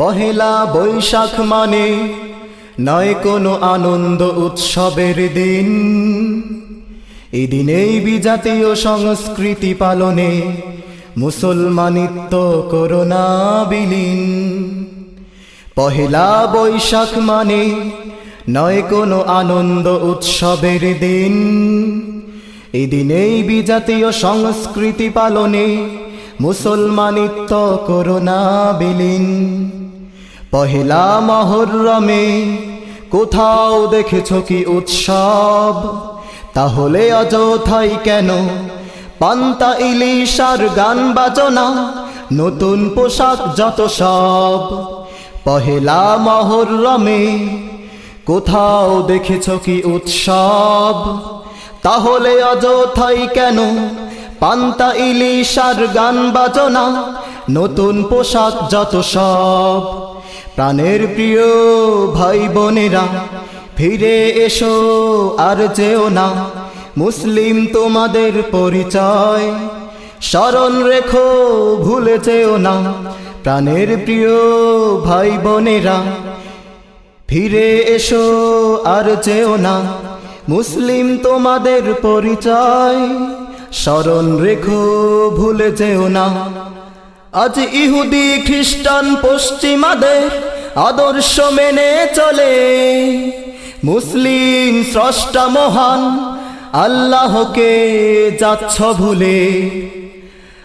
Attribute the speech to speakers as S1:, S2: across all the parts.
S1: পহেলা বৈশাখ মানে নয় কোনো আনন্দ উৎসবের দিন। এই দিনেই বিজাতীয় সংস্কৃতি পালনে মুসলমানিত্ব করোনা বিলীন। পহেলা বৈশাখ মানে নয় কোনো আনন্দ উৎসবের দিন। এই দিনেই বিজাতীয় সংস্কৃতি পালনে মুসলমানিত্ব করোনা বিলীন। পহেলা মহরমে কোথাও দেখেছ কি উৎসব? তাহলে অযথাই কেন? পান্তা ইলিশার গান বাজনা, নতুন পোশাক যত সব। পহেলা মহরমে কোথাও দেখেছ কি উৎসব? তাহলে অযথাই কেন? পান্তা ইলিশার গান বাজনা, নতুন পোশাক যত সব। প্রাণের প্রিয় ভাই বোনেরা ফিরে এসো আর যেও না। মুসলিম তোমাদের পরিচয়, স্মরণ রেখো, ভুলে যেও না। প্রাণের প্রিয় ভাই বোনেরা ফিরে এসো আর যেও না। মুসলিম তোমাদের পরিচয়, স্মরণ রেখো, ভুলে যেও না। আজ ইহুদি খ্রিস্টান পশ্চিমাদের আদর্শ মেনে চলে। মুসলিম স্রষ্টা মহান, আল্লাহকে যাচ্ছ ভুলে।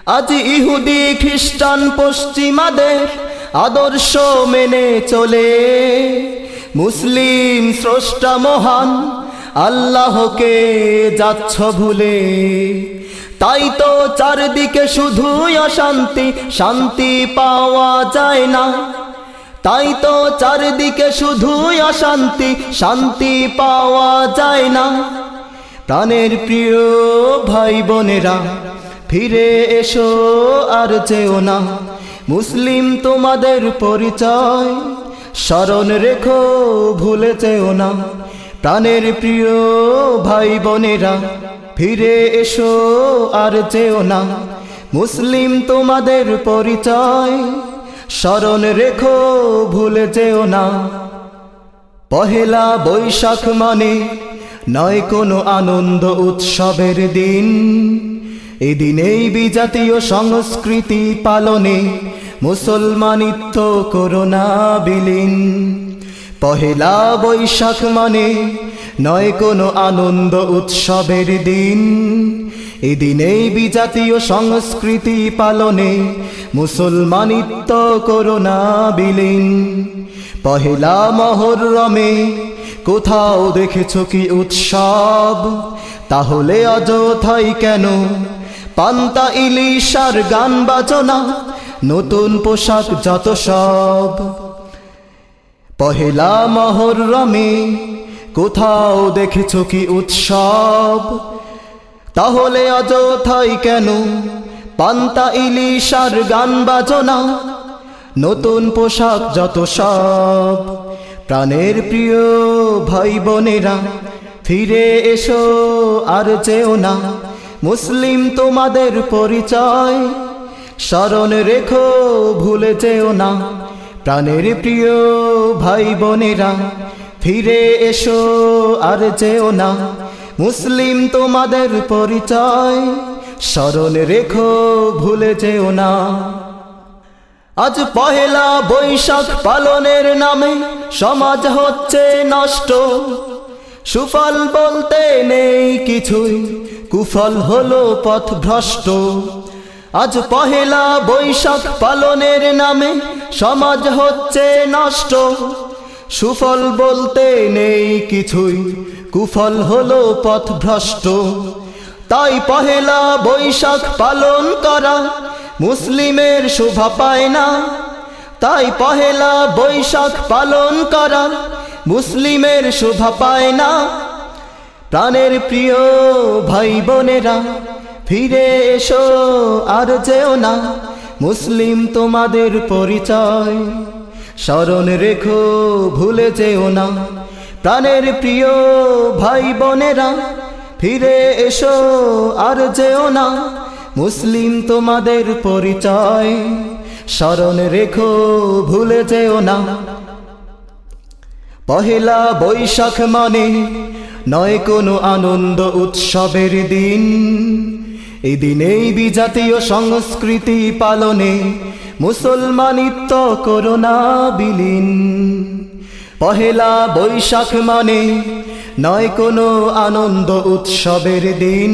S1: আজ ইহুদি খ্রিস্টান পশ্চিমাদের আদর্শ মেনে চলে। মুসলিম স্রষ্টা মহান আল্লাহকে যাচ্ছ ভুলে। তাই তো চারদিকে শুধুই অশান্তি, শান্তি পাওয়া যায় না। তাই তো চারদিকে শুধুই অশান্তি, শান্তি পাওয়া যায় না। প্রাণের প্রিয় ভাই বোনেরা ফিরে এসো আর যেও না। মুসলিম তোমাদের পরিচয়, স্মরণ রেখো, ভুলে যেও না। প্রাণের প্রিয় ভাই বোনেরা, ফিরে এসো আর যেও না। মুসলিম তোমাদের পরিচয়, স্মরণ রেখো, ভুলে যেও না। পহেলা বৈশাখ মানে নয় কোনো আনন্দ উৎসবের দিন। এদিনেই বিজাতীয় সংস্কৃতি পালনে মুসলমানিত্ব করোনা বিলীন। পহেলা বৈশাখ মানে নয় কোনো আনন্দ উৎসবের দিন। এদিনেই বিজাতীয় সংস্কৃতি পালনে মুসলমানিত্ব করোনা বিলীন। পহেলা মহরমে কোথাও দেখেছ কি উৎসব? তাহলে অযথাই কেন? পান্তা ইলিশার গান বাজনা, নতুন পোশাক যত সব। পহেলা মহরমে কোথাও দেখেছ কি উৎসব? তাহলে অযথাই কেন পান্তা ইলিশার গান বাজনা? নতুন পোশাক যত সব। প্রাণের প্রিয় ভাই বোনেরা ফিরে এসো আর যেও না। মুসলিম তোমাদের পরিচয়, স্মরণ রেখো, ভুলে যেও না। প্রাণের প্রিয় ভাই বোনেরা ফিরে এসো আর যেও না। মুসলিম তোমাদের পরিচয়, স্মরণ রেখো, ভুলে যেও না। আজ পহেলা বৈশাখ পালনের নামে সমাজ হচ্ছে নষ্ট। সুফল বলতে নেই কিছুই, কুফল হলো পথ ভ্রষ্ট আজ পহেলা বৈশাখ পালনের নামে সমাজ হচ্ছে নষ্ট। সুফল বলতে নেই কিছুই, কুফল হলো পথ ভ্রষ্ট তাই পহেলা বৈশাখ পালন করা মুসলিমের শোভা পায় না। তাই পহেলা বৈশাখ পালন করা মুসলিমের শোভা পায় না। প্রাণের প্রিয় ভাই বোনেরা ফিরে এসো আর যেও না, মুসলিম তোমাদের পরিচয়। স্মরণ রেখো, ভুলে যেও না, প্রাণের প্রিয় ভাই বোনেরা ফিরে এসো আর যেও না, মুসলিম তোমাদের পরিচয়। স্মরণ রেখো, ভুলে যেও না। পহেলা বৈশাখ মানে নয় কোনো আনন্দ উৎসবের দিন। এই দিনেই বিজাতীয় সংস্কৃতি পালনে মুসলমানিত্ব করোনা বিলীন। পহেলা বৈশাখ মানে নয় কোনো আনন্দ উৎসবের দিন।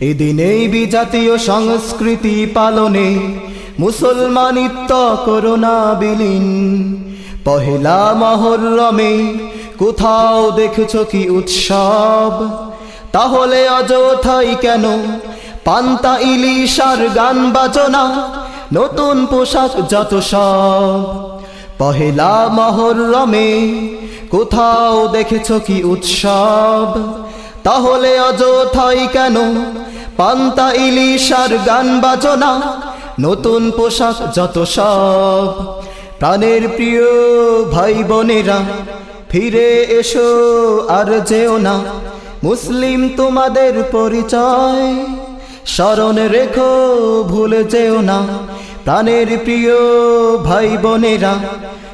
S1: এদিনেই বিজাতীয় সংস্কৃতি পালনে মুসলমানিত্ব করোনা বিলীন। পহেলা মহরমে কোথাও দেখছ কি উৎসব? তাহলে অযথাই কেন পান্তা ইলিশার গান বাজনা, নতুন পোশাক যত সব। পহেলা মহরমে কোথাও দেখেছ কি উৎসব? তাহলে অযথাই কেন পান্তা ইলিশার গান বাজনা, নতুন পোশাক যত সব? প্রাণের প্রিয় ভাই বোনেরা ফিরে এসো আর যেও না। মুসলিম তোমাদের পরিচয়। স্মরণ রেখো, ভুলে যেও না। প্রাণের প্রিয় ভাই বোনেরা,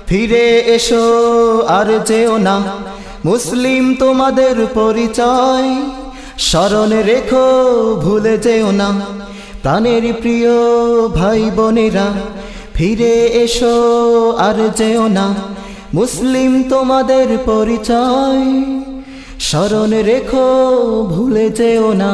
S1: ফিরে এসো আর যেও না। মুসলিম তোমাদের পরিচয় স্মরণ রেখো, ভুলে যেও না। প্রাণের প্রিয় ভাই বোনেরা, ফিরে এসো আর যেও না। মুসলিম তোমাদের পরিচয় স্মরণ রেখো, ভুলে যেও না।